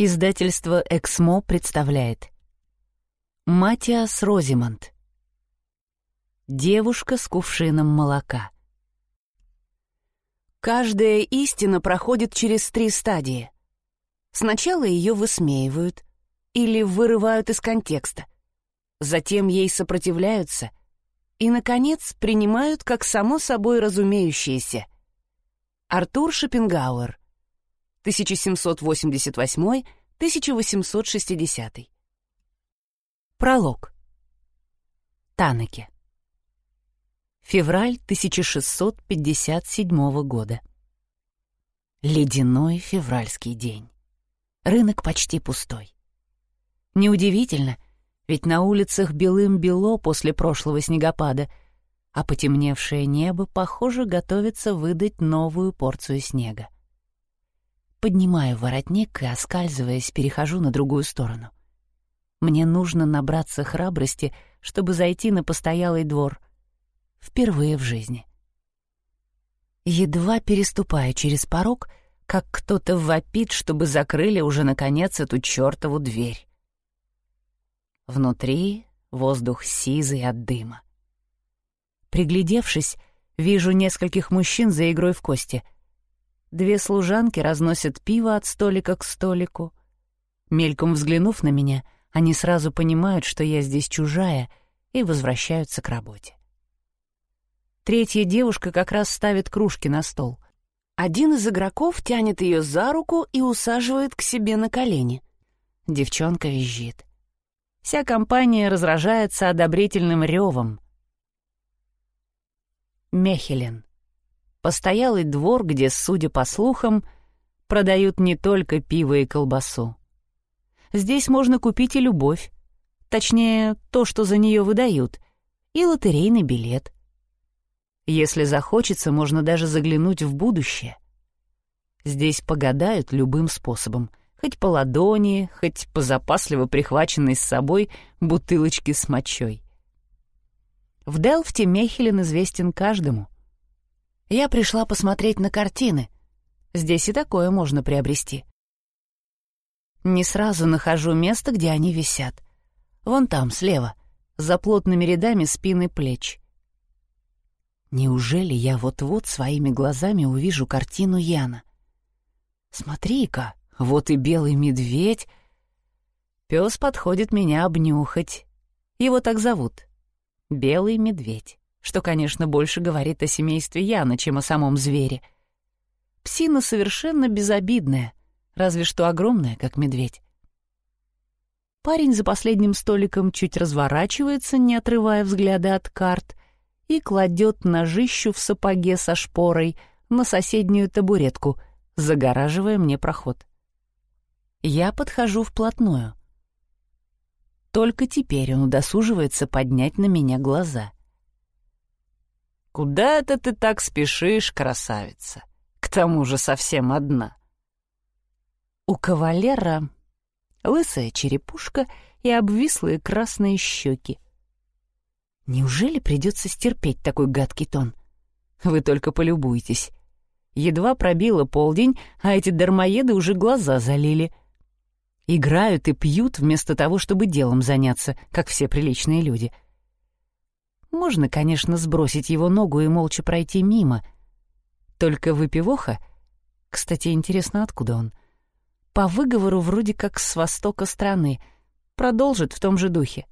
Издательство «Эксмо» представляет. Матиас Розимонт Девушка с кувшином молока. Каждая истина проходит через три стадии. Сначала ее высмеивают или вырывают из контекста, затем ей сопротивляются и, наконец, принимают как само собой разумеющееся. Артур Шопенгауэр 1788-1860. Пролог. Танеке. Февраль 1657 года. Ледяной февральский день. Рынок почти пустой. Неудивительно, ведь на улицах белым-бело после прошлого снегопада, а потемневшее небо, похоже, готовится выдать новую порцию снега. Поднимаю воротник и, оскальзываясь, перехожу на другую сторону. Мне нужно набраться храбрости, чтобы зайти на постоялый двор. Впервые в жизни. Едва переступая через порог, как кто-то вопит, чтобы закрыли уже, наконец, эту чертову дверь. Внутри воздух сизый от дыма. Приглядевшись, вижу нескольких мужчин за игрой в кости — Две служанки разносят пиво от столика к столику. Мельком взглянув на меня, они сразу понимают, что я здесь чужая, и возвращаются к работе. Третья девушка как раз ставит кружки на стол. Один из игроков тянет ее за руку и усаживает к себе на колени. Девчонка визжит. Вся компания разражается одобрительным ревом. Мехелен. Постоялый двор, где, судя по слухам, продают не только пиво и колбасу. Здесь можно купить и любовь, точнее, то, что за нее выдают, и лотерейный билет. Если захочется, можно даже заглянуть в будущее. Здесь погадают любым способом, хоть по ладони, хоть по запасливо прихваченной с собой бутылочке с мочой. В Делфте Мехелен известен каждому — я пришла посмотреть на картины. Здесь и такое можно приобрести. Не сразу нахожу место, где они висят. Вон там, слева, за плотными рядами спин и плеч. Неужели я вот-вот своими глазами увижу картину Яна? Смотри-ка, вот и белый медведь. Пес подходит меня обнюхать. Его так зовут. Белый медведь что, конечно, больше говорит о семействе Яна, чем о самом звере. Псина совершенно безобидная, разве что огромная, как медведь. Парень за последним столиком чуть разворачивается, не отрывая взгляда от карт, и кладет ножищу в сапоге со шпорой на соседнюю табуретку, загораживая мне проход. Я подхожу вплотную. Только теперь он удосуживается поднять на меня глаза — «Куда это ты так спешишь, красавица? К тому же совсем одна». У кавалера лысая черепушка и обвислые красные щеки. Неужели придется стерпеть такой гадкий тон? Вы только полюбуйтесь. Едва пробило полдень, а эти дармоеды уже глаза залили. Играют и пьют вместо того, чтобы делом заняться, как все приличные люди — можно, конечно, сбросить его ногу и молча пройти мимо. Только выпивоха... Кстати, интересно, откуда он? По выговору вроде как с востока страны. Продолжит в том же духе.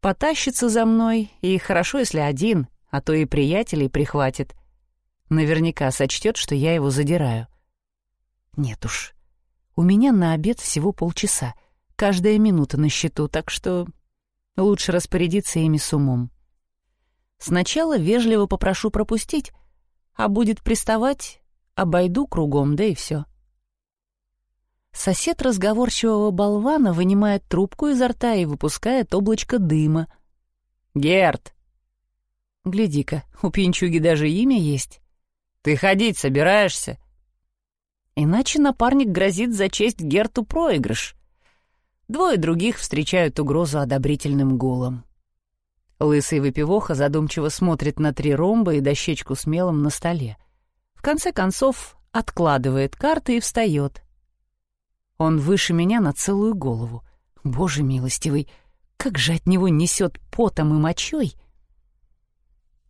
Потащится за мной, и хорошо, если один, а то и приятелей прихватит. Наверняка сочтет, что я его задираю. Нет уж. У меня на обед всего полчаса. Каждая минута на счету, так что лучше распорядиться ими с умом. Сначала вежливо попрошу пропустить, а будет приставать, обойду кругом, да и все. Сосед разговорчивого болвана вынимает трубку изо рта и выпускает облачко дыма. «Герт!» «Гляди-ка, у пинчуги даже имя есть. Ты ходить собираешься?» Иначе напарник грозит за честь Герту проигрыш. Двое других встречают угрозу одобрительным гулом. Лысый выпивоха задумчиво смотрит на три ромба и дощечку с мелом на столе. В конце концов, откладывает карты и встает. Он выше меня на целую голову. Боже милостивый, как же от него несет потом и мочой.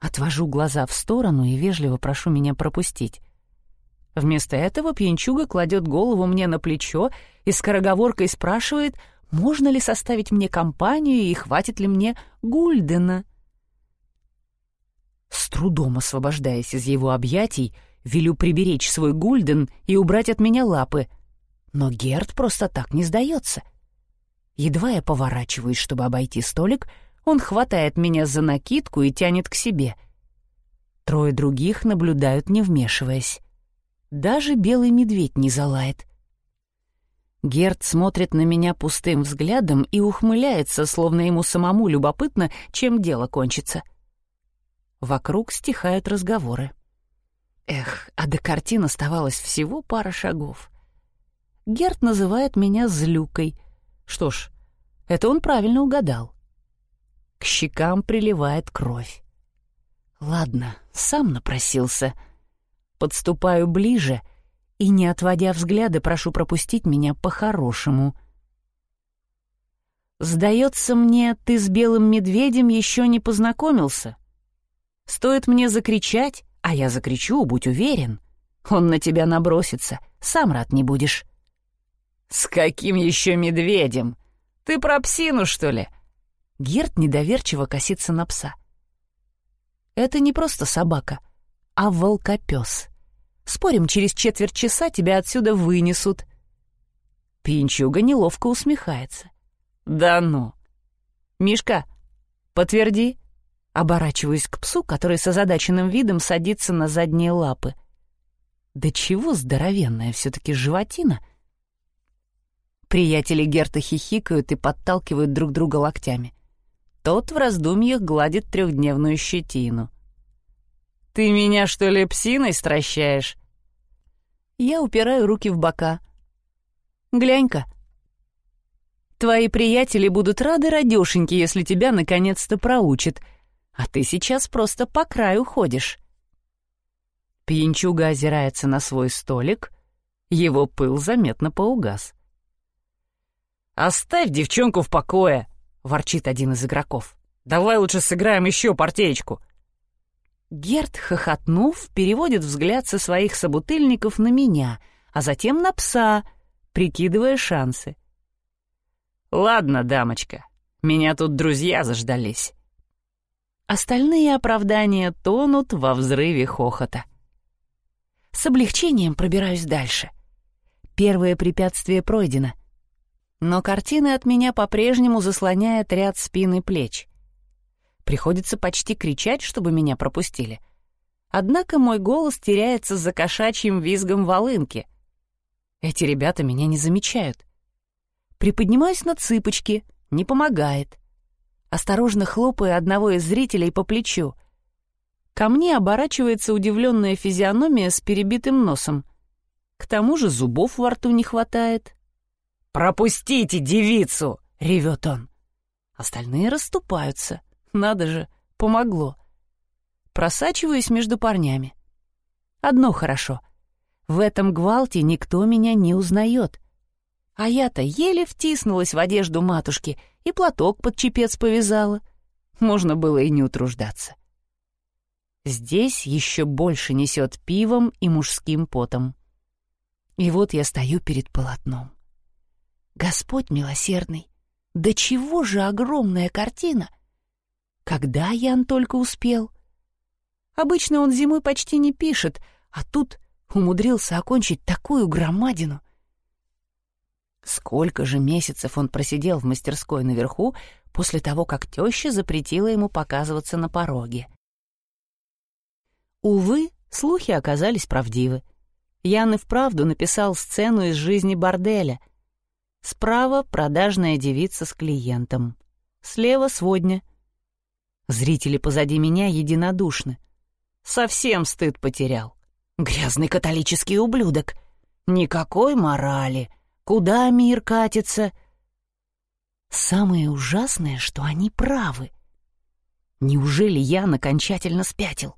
Отвожу глаза в сторону и вежливо прошу меня пропустить. Вместо этого пьянчуга кладет голову мне на плечо и скороговоркой спрашивает, можно ли составить мне компанию и хватит ли мне гульдена. С трудом освобождаясь из его объятий, велю приберечь свой гульден и убрать от меня лапы. Но Герд просто так не сдается. Едва я поворачиваюсь, чтобы обойти столик, он хватает меня за накидку и тянет к себе. Трое других наблюдают, не вмешиваясь. Даже белый медведь не залает. Герд смотрит на меня пустым взглядом и ухмыляется, словно ему самому любопытно, чем дело кончится. Вокруг стихают разговоры. Эх, а до картин оставалось всего пара шагов. Герд называет меня злюкой. Что ж, это он правильно угадал. К щекам приливает кровь. Ладно, сам напросился. Подступаю ближе и, не отводя взгляда, прошу пропустить меня по-хорошему. «Сдается мне, ты с белым медведем еще не познакомился. Стоит мне закричать, а я закричу, будь уверен. Он на тебя набросится, сам рад не будешь». «С каким еще медведем? Ты про псину, что ли?» Герт недоверчиво косится на пса. «Это не просто собака, а волкопес. Спорим, через четверть часа тебя отсюда вынесут». Пинчуга неловко усмехается. «Да ну!» «Мишка, подтверди!» Оборачиваюсь к псу, который с озадаченным видом садится на задние лапы. «Да чего здоровенная все-таки животина!» Приятели Герта хихикают и подталкивают друг друга локтями. Тот в раздумьях гладит трехдневную щетину. «Ты меня, что ли, псиной стращаешь?» Я упираю руки в бока. «Глянь-ка. Твои приятели будут рады, радешеньки, если тебя наконец-то проучат, а ты сейчас просто по краю ходишь». Пьянчуга озирается на свой столик, его пыл заметно поугас. «Оставь девчонку в покое!» — ворчит один из игроков. «Давай лучше сыграем еще партеечку!» Герт, хохотнув, переводит взгляд со своих собутыльников на меня, а затем на пса, прикидывая шансы. «Ладно, дамочка, меня тут друзья заждались». Остальные оправдания тонут во взрыве хохота. С облегчением пробираюсь дальше. Первое препятствие пройдено — но картины от меня по-прежнему заслоняет ряд спин и плеч. Приходится почти кричать, чтобы меня пропустили. Однако мой голос теряется за кошачьим визгом волынки. Эти ребята меня не замечают. Приподнимаюсь на цыпочки, не помогает. Осторожно хлопаю одного из зрителей по плечу. Ко мне оборачивается удивленная физиономия с перебитым носом. К тому же зубов во рту не хватает. «Пропустите девицу!» — ревет он. Остальные расступаются. Надо же, помогло. Просачиваюсь между парнями. Одно хорошо. В этом гвалте никто меня не узнает. А я-то еле втиснулась в одежду матушки и платок под чепец повязала. Можно было и не утруждаться. Здесь еще больше несет пивом и мужским потом. И вот я стою перед полотном. Господь милосердный, да чего же огромная картина! Когда Ян только успел? Обычно он зимой почти не пишет, а тут умудрился окончить такую громадину. Сколько же месяцев он просидел в мастерской наверху после того, как теща запретила ему показываться на пороге. Увы, слухи оказались правдивы. Ян и вправду написал сцену из жизни борделя, Справа продажная девица с клиентом. Слева сводня. Зрители позади меня единодушны. Совсем стыд потерял. Грязный католический ублюдок. Никакой морали. Куда мир катится? Самое ужасное, что они правы. Неужели я окончательно спятил?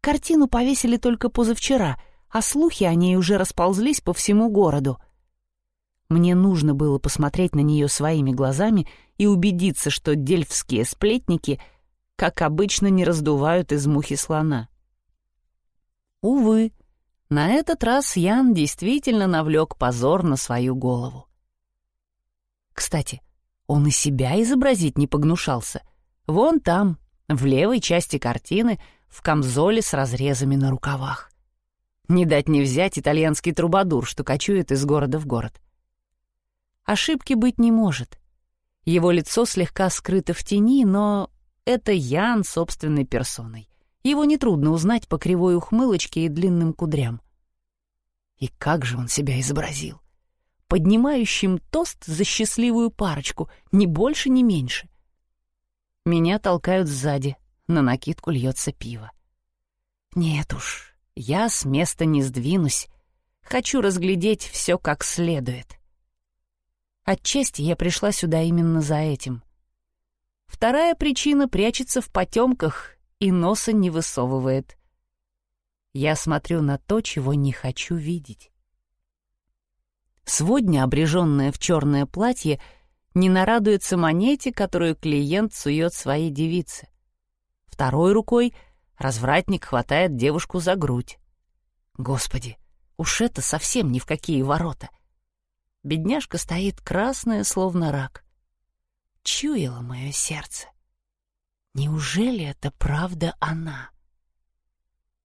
Картину повесили только позавчера, а слухи о ней уже расползлись по всему городу. Мне нужно было посмотреть на нее своими глазами и убедиться, что дельфские сплетники, как обычно, не раздувают из мухи слона. Увы, на этот раз Ян действительно навлек позор на свою голову. Кстати, он и себя изобразить не погнушался. Вон там, в левой части картины, в камзоле с разрезами на рукавах. Не дать не взять итальянский трубадур, что кочует из города в город. Ошибки быть не может. Его лицо слегка скрыто в тени, но это Ян собственной персоной. Его нетрудно узнать по кривой ухмылочке и длинным кудрям. И как же он себя изобразил! Поднимающим тост за счастливую парочку, ни больше, ни меньше. Меня толкают сзади, на накидку льется пиво. Нет уж, я с места не сдвинусь. Хочу разглядеть все как следует. Отчасти я пришла сюда именно за этим. Вторая причина прячется в потемках и носа не высовывает. Я смотрю на то, чего не хочу видеть. Сводня, обреженная в черное платье, не нарадуется монете, которую клиент сует своей девице. Второй рукой развратник хватает девушку за грудь. Господи, уж это совсем ни в какие ворота. Бедняжка стоит красная, словно рак. Чуяло мое сердце. Неужели это правда она?